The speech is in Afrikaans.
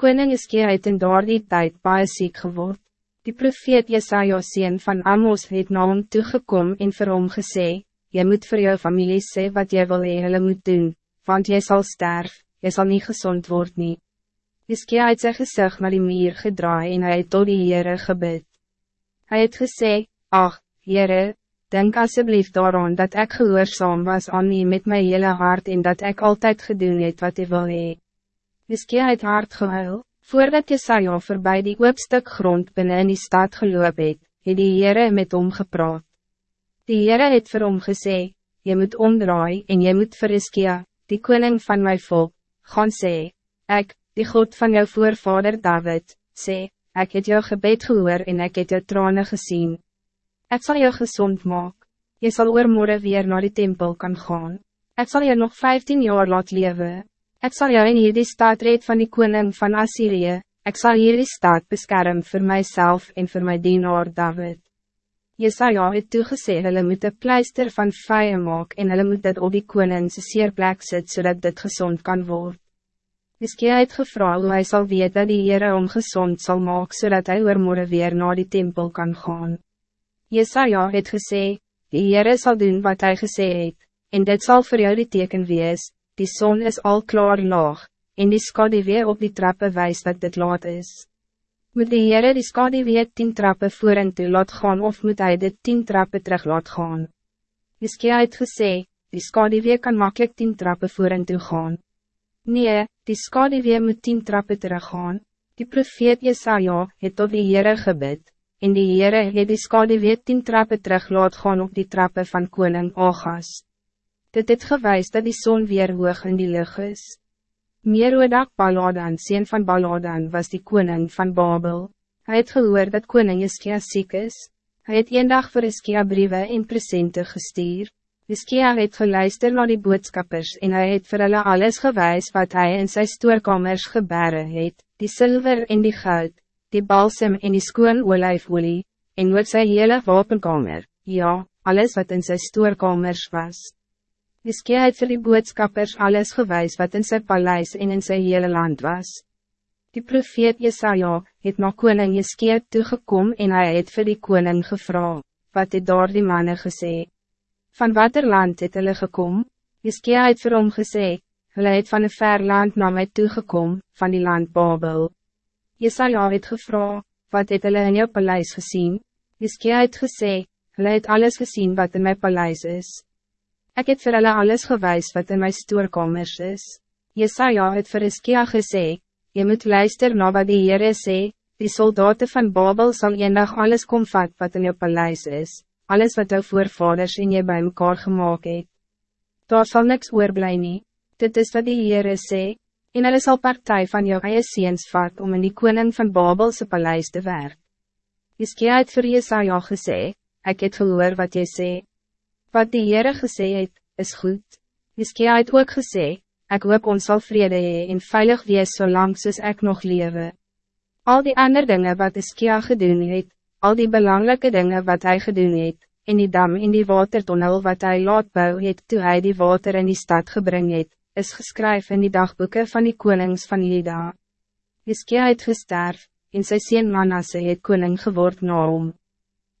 Koning Iskia het in daardie tijd baie siek geword. Die profeet Jesaja sien van Amos het na hom toegekom en vir hom gesê, Jy moet voor jou familie sê wat jy wil hee hulle moet doen, want jy zal sterf, jy zal niet gezond worden. nie. Iskia het sy gezicht naar die muur gedraai en hy het tot die Heere gebid. Hy het gesê, Ach, Heere, denk alsjeblieft daaraan dat ik gehoorzaam was aan nie met mijn hele hart en dat ik altijd gedoen het wat jy wil hee. Iskia het hard gehuil, voordat Jesaja voorbij die oopstuk grond binnen in die stad geloop het, het die Heere met hom gepraat. Die Heere het vir hom gesê, Je moet omdraai en je moet vir Iskia, die koning van mijn volk, gaan sê, Ek, die God van jou voorvader David, sê, Ek het jou gebed gehoor en ek het jou tranen gezien. Ik zal jou gezond maken. Je zal oormorgen weer naar die tempel kan gaan. Ik zal je nog vijftien jaar laat leven. Ik zal jou in hierdie stad red van die koning van Assyrië, ik zal hierdie stad beschermen voor mijzelf en voor mijn dienaar David. Jesaja het toegesê hulle moet een pleister van vye maak en hulle moet dit op die koningse seerplek sit zodat dit gezond kan worden. Iskia het gevra hoe hy sal weet dat die Heere om gezond zal maken zodat hij oormorgen weer naar die tempel kan gaan. Jesaja het gesê, die Heere sal doen wat hij gesê het, en dit zal voor jou die teken wees, die zon is al klaar laag, en die skadewee op die trappen wijst dat dit laat is. Moet die Heere die skadewee tien trappen voor en toe laat gaan of moet hij dit tien trappen terug laat gaan? Iskia het gesê, die skadewee kan makkelijk tien trappen voor en toe gaan. Nee, die skadewee moet tien trappen terug gaan. Die profeet Jesaja het tot die Heere gebid, en die Heere het die skadewee tien trappen terug laat gaan op die trappen van koning Agas. Dit het gewys dat die zon weer hoog in die lucht is. Merodak Baladan, sien van Baladan, was die koning van Babel. Hij het gehoor dat koning Iskia ziek is. Hij het een dag voor Iskia brieven en presente gestuur. Iskia het geluister naar die boodskappers en hij het vir hulle alles gewys wat hij in zijn stoorkamers gebere het, die zilver en die goud, die balsem en die skoon olijfolie, en wat sy hele wapenkamer, ja, alles wat in zijn stoorkamers was. Iskia het vir die boodskappers alles gewys wat in zijn paleis en in zijn hele land was. Die profeet Jesaja het na koning Iskia toegekom en hij het vir die koning gevra, wat het daar die manne gesê. Van wat er land het hulle gekom? Iskia het vir hom gesê, hulle het van een ver land na my toegekom, van die land Babel. Jesaja het gevra, wat het hulle in jou paleis gezien? Iskia het gesê, hulle het alles gezien wat in mijn paleis is. Ik heb voor hulle alles gewys wat in mijn stoorkamers is. Jesaja het vir Iskia gesê, Je moet luister na wat die Heere sê, die soldaten van Babel zal eendag alles kom vat wat in jou paleis is, alles wat jou voorvaders in je bij mekaar gemaakt het. Daar zal niks oorblij nie, dit is wat die Heere sê, en hulle sal partij van jou eie seens vat om in die koning van Babelse paleis te werk. Iskia het vir Jesaja gesê, ik het gehoor wat jy sê. Wat die Heere gesê het, is goed. Iskia het ook gesê, ik hoop ons sal vrede hee en veilig wees zolang soos ek nog lewe. Al die ander dingen wat Iskia gedoen het, al die belangrijke dingen wat hij gedoen het, en die dam in die watertunnel wat hij laat bou het toe hy die water in die stad gebring het, is geskryf in die dagboeken van die konings van Juda. Iskia het gesterf, en sy sien Manasse het koning geword na hom.